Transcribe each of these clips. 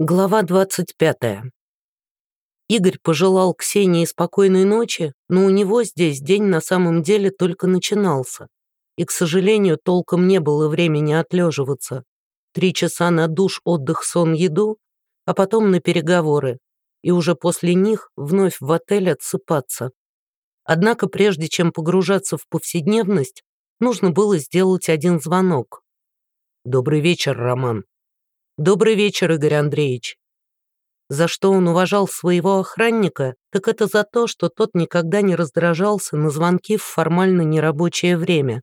Глава 25. Игорь пожелал Ксении спокойной ночи, но у него здесь день на самом деле только начинался. И, к сожалению, толком не было времени отлеживаться. Три часа на душ, отдых, сон, еду, а потом на переговоры. И уже после них вновь в отель отсыпаться. Однако прежде чем погружаться в повседневность, нужно было сделать один звонок. «Добрый вечер, Роман», «Добрый вечер, Игорь Андреевич». За что он уважал своего охранника, так это за то, что тот никогда не раздражался на звонки в формально нерабочее время.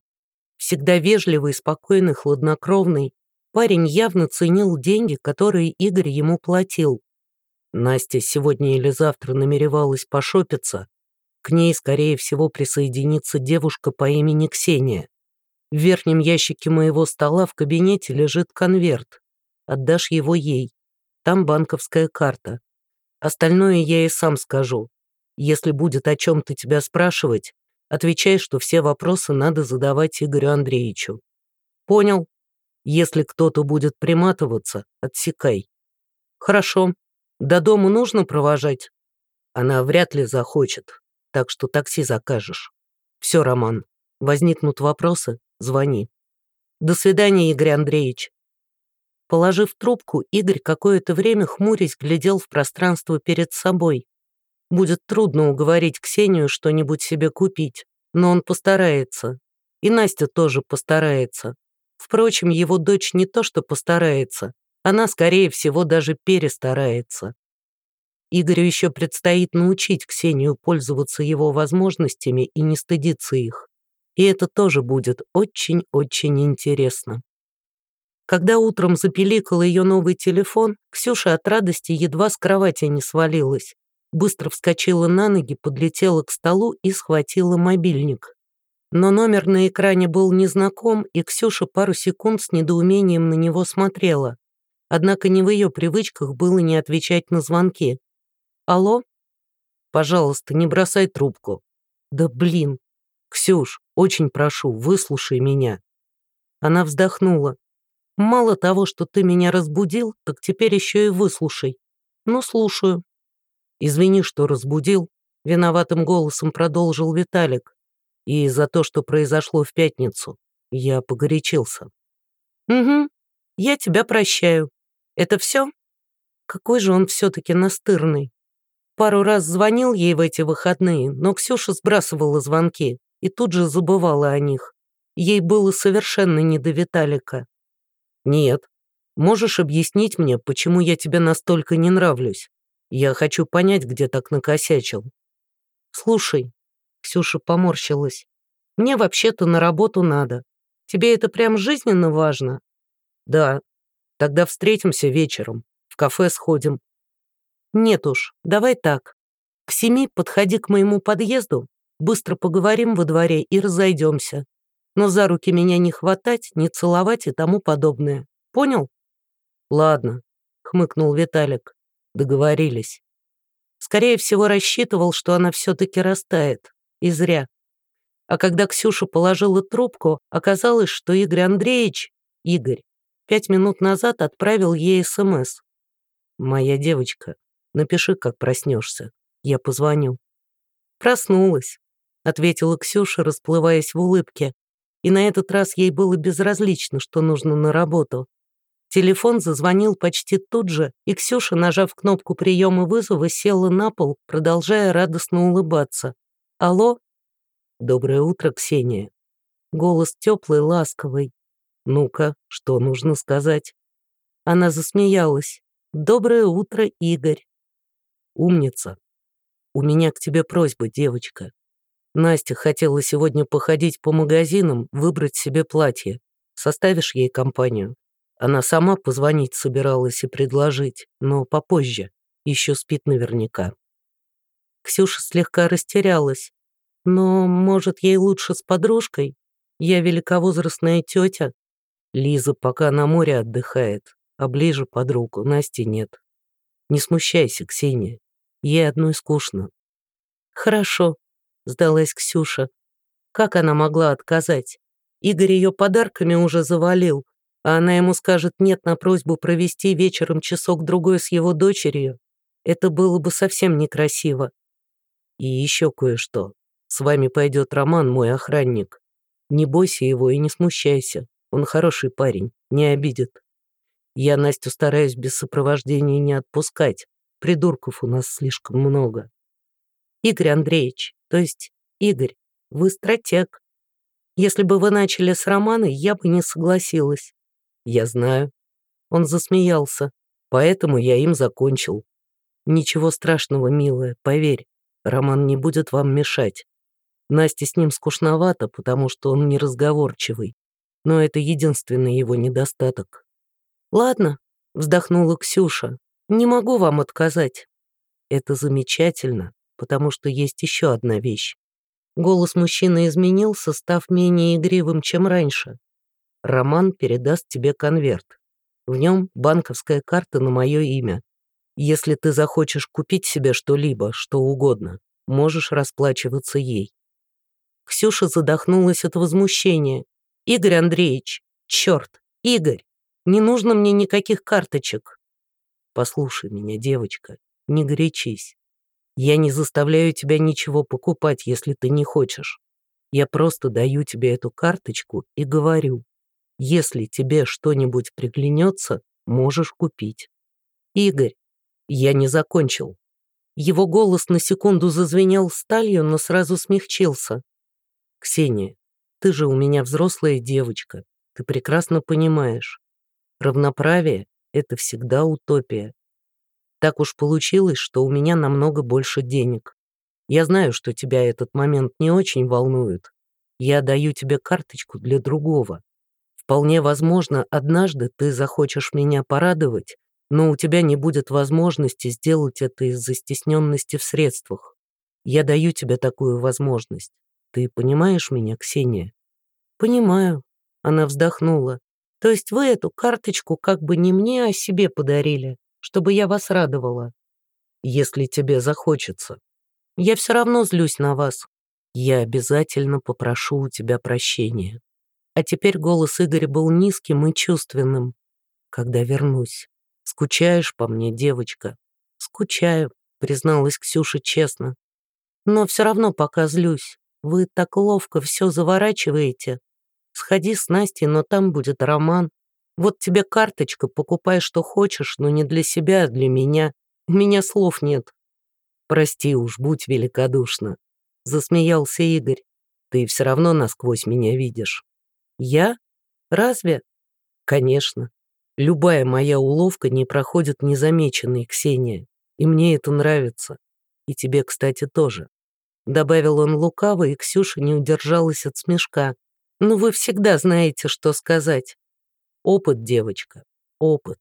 Всегда вежливый, спокойный, хладнокровный, парень явно ценил деньги, которые Игорь ему платил. Настя сегодня или завтра намеревалась пошопиться. К ней, скорее всего, присоединится девушка по имени Ксения. В верхнем ящике моего стола в кабинете лежит конверт отдашь его ей. Там банковская карта. Остальное я и сам скажу. Если будет о чем-то тебя спрашивать, отвечай, что все вопросы надо задавать Игорю Андреевичу. Понял? Если кто-то будет приматываться, отсекай. Хорошо. До дома нужно провожать? Она вряд ли захочет, так что такси закажешь. Все, Роман. Возникнут вопросы, звони. До свидания, Игорь Андреевич. Положив трубку, Игорь какое-то время хмурясь глядел в пространство перед собой. Будет трудно уговорить Ксению что-нибудь себе купить, но он постарается. И Настя тоже постарается. Впрочем, его дочь не то что постарается, она, скорее всего, даже перестарается. Игорю еще предстоит научить Ксению пользоваться его возможностями и не стыдиться их. И это тоже будет очень-очень интересно. Когда утром запеликал ее новый телефон, Ксюша от радости едва с кровати не свалилась. Быстро вскочила на ноги, подлетела к столу и схватила мобильник. Но номер на экране был незнаком, и Ксюша пару секунд с недоумением на него смотрела. Однако не в ее привычках было не отвечать на звонки. «Алло?» «Пожалуйста, не бросай трубку». «Да блин! Ксюш, очень прошу, выслушай меня». Она вздохнула. Мало того, что ты меня разбудил, так теперь еще и выслушай. Ну, слушаю. Извини, что разбудил, виноватым голосом продолжил Виталик. И за то, что произошло в пятницу, я погорячился. Угу, я тебя прощаю. Это все? Какой же он все-таки настырный. Пару раз звонил ей в эти выходные, но Ксюша сбрасывала звонки и тут же забывала о них. Ей было совершенно не до Виталика. «Нет. Можешь объяснить мне, почему я тебе настолько не нравлюсь? Я хочу понять, где так накосячил». «Слушай», — Ксюша поморщилась, «мне вообще-то на работу надо. Тебе это прям жизненно важно?» «Да. Тогда встретимся вечером. В кафе сходим». «Нет уж, давай так. К семи подходи к моему подъезду, быстро поговорим во дворе и разойдемся но за руки меня не хватать, не целовать и тому подобное. Понял? Ладно, хмыкнул Виталик. Договорились. Скорее всего, рассчитывал, что она все-таки растает. И зря. А когда Ксюша положила трубку, оказалось, что Игорь Андреевич, Игорь, пять минут назад отправил ей СМС. «Моя девочка, напиши, как проснешься. Я позвоню». «Проснулась», — ответила Ксюша, расплываясь в улыбке и на этот раз ей было безразлично, что нужно на работу. Телефон зазвонил почти тут же, и Ксюша, нажав кнопку приема вызова, села на пол, продолжая радостно улыбаться. «Алло?» «Доброе утро, Ксения». Голос теплый, ласковый. «Ну-ка, что нужно сказать?» Она засмеялась. «Доброе утро, Игорь». «Умница. У меня к тебе просьба, девочка. Настя хотела сегодня походить по магазинам, выбрать себе платье. Составишь ей компанию? Она сама позвонить собиралась и предложить, но попозже. Еще спит наверняка. Ксюша слегка растерялась. Но, может, ей лучше с подружкой? Я великовозрастная тетя. Лиза пока на море отдыхает, а ближе подругу Насти нет. Не смущайся, Ксения. Ей одной скучно. Хорошо, сдалась Ксюша. Как она могла отказать? Игорь ее подарками уже завалил. а она ему скажет «нет» на просьбу провести вечером часок-другой с его дочерью, это было бы совсем некрасиво. И еще кое-что. С вами пойдет Роман, мой охранник. Не бойся его и не смущайся. Он хороший парень, не обидит. Я Настю стараюсь без сопровождения не отпускать. Придурков у нас слишком много. Игорь Андреевич, то есть Игорь, вы стратег. Если бы вы начали с Романа, я бы не согласилась. Я знаю. Он засмеялся. Поэтому я им закончил. Ничего страшного, милая, поверь. Роман не будет вам мешать. Насте с ним скучновато, потому что он неразговорчивый. Но это единственный его недостаток. «Ладно», — вздохнула Ксюша, — «не могу вам отказать». «Это замечательно, потому что есть еще одна вещь. Голос мужчины изменился, став менее игривым, чем раньше. Роман передаст тебе конверт. В нем банковская карта на мое имя. Если ты захочешь купить себе что-либо, что угодно, можешь расплачиваться ей. Ксюша задохнулась от возмущения. «Игорь Андреевич! Черт! Игорь! Не нужно мне никаких карточек!» «Послушай меня, девочка, не горячись. Я не заставляю тебя ничего покупать, если ты не хочешь. Я просто даю тебе эту карточку и говорю, если тебе что-нибудь приглянется, можешь купить. Игорь, я не закончил. Его голос на секунду зазвенел сталью, но сразу смягчился. «Ксения, ты же у меня взрослая девочка, ты прекрасно понимаешь. Равноправие — это всегда утопия. Так уж получилось, что у меня намного больше денег. Я знаю, что тебя этот момент не очень волнует. Я даю тебе карточку для другого. Вполне возможно, однажды ты захочешь меня порадовать, но у тебя не будет возможности сделать это из-за стесненности в средствах. Я даю тебе такую возможность. Ты понимаешь меня, Ксения? Понимаю. Она вздохнула. То есть вы эту карточку как бы не мне, а себе подарили чтобы я вас радовала. Если тебе захочется. Я все равно злюсь на вас. Я обязательно попрошу у тебя прощения. А теперь голос Игоря был низким и чувственным. Когда вернусь. Скучаешь по мне, девочка? Скучаю, призналась Ксюша честно. Но все равно пока злюсь. Вы так ловко все заворачиваете. Сходи с Настей, но там будет роман. Вот тебе карточка, покупай, что хочешь, но не для себя, а для меня. У меня слов нет. Прости уж, будь великодушна. Засмеялся Игорь. Ты все равно насквозь меня видишь. Я? Разве? Конечно. Любая моя уловка не проходит незамеченной, Ксения. И мне это нравится. И тебе, кстати, тоже. Добавил он лукаво, и Ксюша не удержалась от смешка. «Ну вы всегда знаете, что сказать. Опыт, девочка, опыт.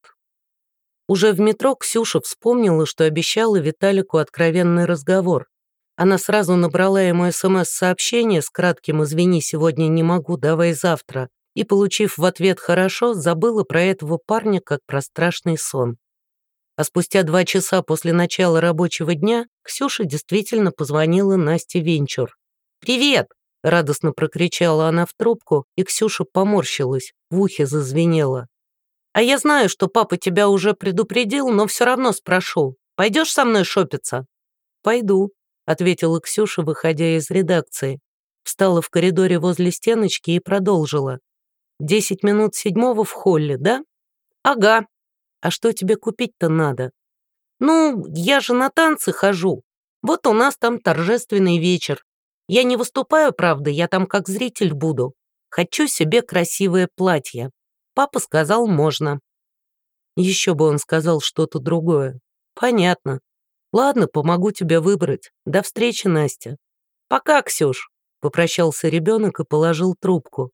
Уже в метро Ксюша вспомнила, что обещала Виталику откровенный разговор. Она сразу набрала ему СМС-сообщение с кратким «Извини, сегодня не могу, давай завтра», и, получив в ответ «хорошо», забыла про этого парня как про страшный сон. А спустя два часа после начала рабочего дня Ксюша действительно позвонила Насте Венчур. «Привет! Радостно прокричала она в трубку, и Ксюша поморщилась, в ухе зазвенела. «А я знаю, что папа тебя уже предупредил, но все равно спрошу. Пойдешь со мной шопиться?» «Пойду», — ответила Ксюша, выходя из редакции. Встала в коридоре возле стеночки и продолжила. «Десять минут седьмого в холле, да?» «Ага. А что тебе купить-то надо?» «Ну, я же на танцы хожу. Вот у нас там торжественный вечер. Я не выступаю, правда, я там как зритель буду. Хочу себе красивое платье. Папа сказал, можно. Еще бы он сказал что-то другое. Понятно. Ладно, помогу тебе выбрать. До встречи, Настя. Пока, Ксюш. Попрощался ребенок и положил трубку.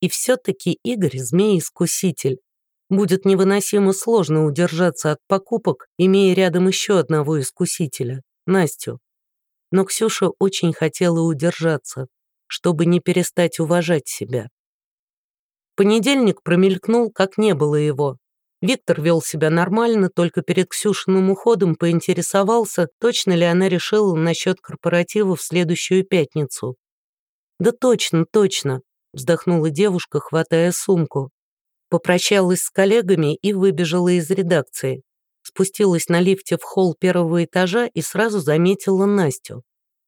И все-таки Игорь змей-искуситель. Будет невыносимо сложно удержаться от покупок, имея рядом еще одного искусителя, Настю но Ксюша очень хотела удержаться, чтобы не перестать уважать себя. Понедельник промелькнул, как не было его. Виктор вел себя нормально, только перед Ксюшиным уходом поинтересовался, точно ли она решила насчет корпоратива в следующую пятницу. «Да точно, точно», — вздохнула девушка, хватая сумку. Попрощалась с коллегами и выбежала из редакции. Спустилась на лифте в холл первого этажа и сразу заметила Настю.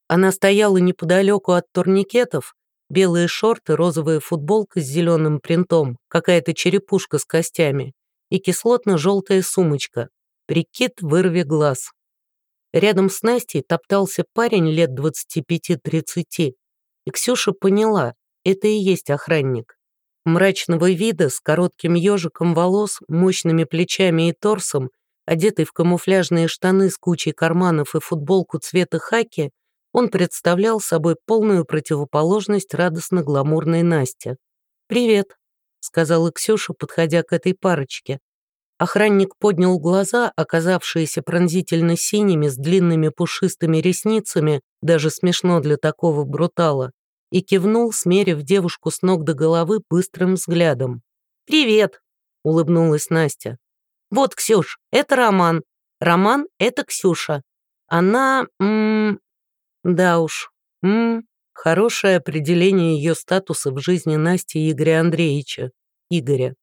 Она стояла неподалеку от турникетов, белые шорты, розовая футболка с зеленым принтом, какая-то черепушка с костями и кислотно-желтая сумочка. Прикид вырви глаз. Рядом с Настей топтался парень лет 25-30, и Ксюша поняла, это и есть охранник. Мрачного вида, с коротким ежиком волос, мощными плечами и торсом, одетый в камуфляжные штаны с кучей карманов и футболку цвета хаки, он представлял собой полную противоположность радостно-гламурной Насте. «Привет», — сказала Ксюша, подходя к этой парочке. Охранник поднял глаза, оказавшиеся пронзительно синими, с длинными пушистыми ресницами, даже смешно для такого брутала, и кивнул, смерив девушку с ног до головы быстрым взглядом. «Привет!» — улыбнулась Настя. «Вот, Ксюш, это Роман. Роман — это Ксюша. Она... М -м, да уж. М -м, хорошее определение ее статуса в жизни Насти Игоря Андреевича. Игоря.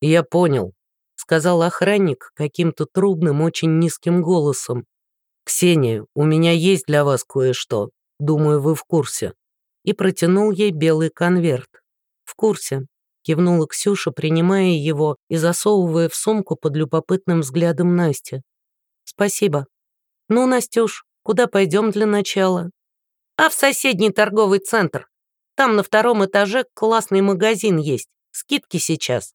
«Я понял», — сказал охранник каким-то трубным, очень низким голосом. «Ксения, у меня есть для вас кое-что. Думаю, вы в курсе» и протянул ей белый конверт. «В курсе», — кивнула Ксюша, принимая его и засовывая в сумку под любопытным взглядом Насти. «Спасибо. Ну, Настюш, куда пойдем для начала?» «А в соседний торговый центр. Там на втором этаже классный магазин есть. Скидки сейчас».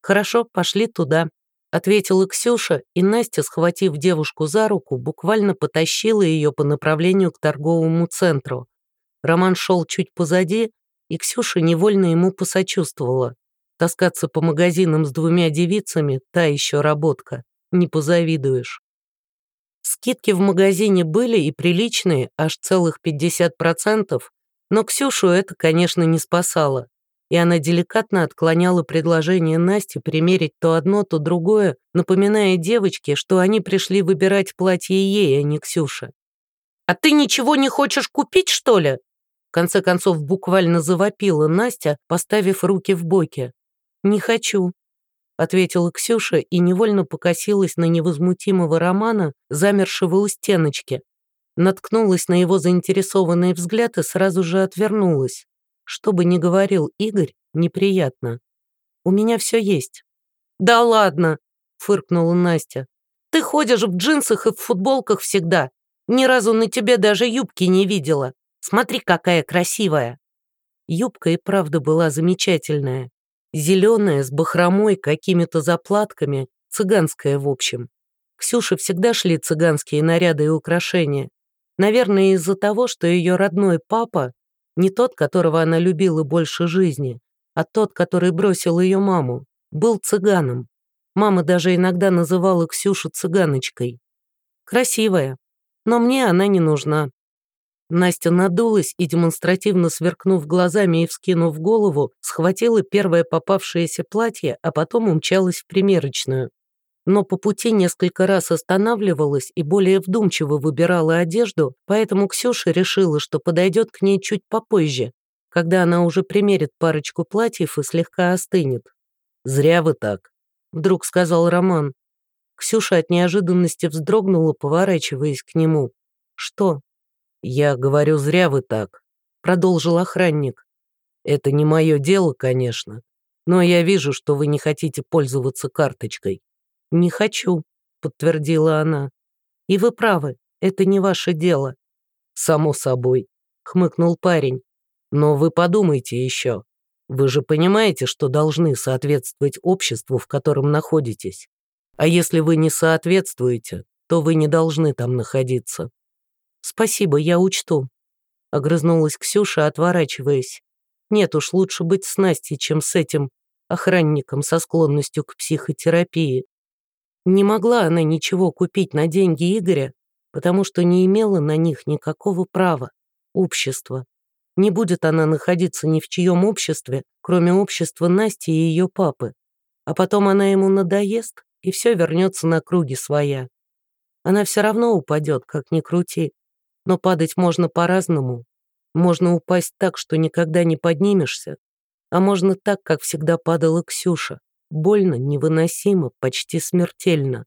«Хорошо, пошли туда», — ответила Ксюша, и Настя, схватив девушку за руку, буквально потащила ее по направлению к торговому центру. Роман шел чуть позади, и Ксюша невольно ему посочувствовала. Таскаться по магазинам с двумя девицами — та еще работка. Не позавидуешь. Скидки в магазине были и приличные, аж целых 50%, но Ксюшу это, конечно, не спасало. И она деликатно отклоняла предложение Насти примерить то одно, то другое, напоминая девочке, что они пришли выбирать платье ей, а не Ксюше. «А ты ничего не хочешь купить, что ли?» Конце концов, буквально завопила Настя, поставив руки в боки. «Не хочу», — ответила Ксюша и невольно покосилась на невозмутимого Романа, замершего у стеночки. Наткнулась на его заинтересованный взгляд и сразу же отвернулась. Что бы ни говорил Игорь, неприятно. «У меня все есть». «Да ладно», — фыркнула Настя. «Ты ходишь в джинсах и в футболках всегда. Ни разу на тебе даже юбки не видела. Смотри, какая красивая!» Юбка и правда была замечательная. Зеленая, с бахромой, какими-то заплатками, цыганская в общем. Ксюше всегда шли цыганские наряды и украшения. Наверное, из-за того, что ее родной папа не тот, которого она любила больше жизни, а тот, который бросил ее маму, был цыганом. Мама даже иногда называла Ксюшу цыганочкой. Красивая, но мне она не нужна. Настя надулась и, демонстративно сверкнув глазами и вскинув голову, схватила первое попавшееся платье, а потом умчалась в примерочную. Но по пути несколько раз останавливалась и более вдумчиво выбирала одежду, поэтому Ксюша решила, что подойдет к ней чуть попозже, когда она уже примерит парочку платьев и слегка остынет. «Зря вы так», — вдруг сказал Роман. Ксюша от неожиданности вздрогнула, поворачиваясь к нему. «Что?» «Я говорю, зря вы так», — продолжил охранник. «Это не мое дело, конечно, но я вижу, что вы не хотите пользоваться карточкой». «Не хочу», — подтвердила она. «И вы правы, это не ваше дело». «Само собой», — хмыкнул парень. «Но вы подумайте еще. Вы же понимаете, что должны соответствовать обществу, в котором находитесь. А если вы не соответствуете, то вы не должны там находиться». «Спасибо, я учту», — огрызнулась Ксюша, отворачиваясь. «Нет уж, лучше быть с Настей, чем с этим охранником со склонностью к психотерапии». Не могла она ничего купить на деньги Игоря, потому что не имела на них никакого права, общества. Не будет она находиться ни в чьем обществе, кроме общества Насти и ее папы. А потом она ему надоест, и все вернется на круги своя. Она все равно упадет, как ни крути, но падать можно по-разному. Можно упасть так, что никогда не поднимешься, А можно так, как всегда падала Ксюша. Больно, невыносимо, почти смертельно.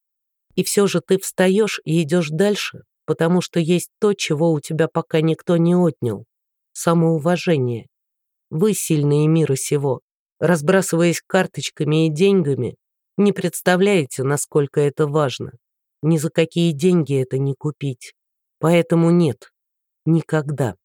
И все же ты встаешь и идешь дальше, потому что есть то, чего у тебя пока никто не отнял. Самоуважение. Вы сильные мира сего. Разбрасываясь карточками и деньгами, не представляете, насколько это важно. Ни за какие деньги это не купить. Поэтому нет. Никогда.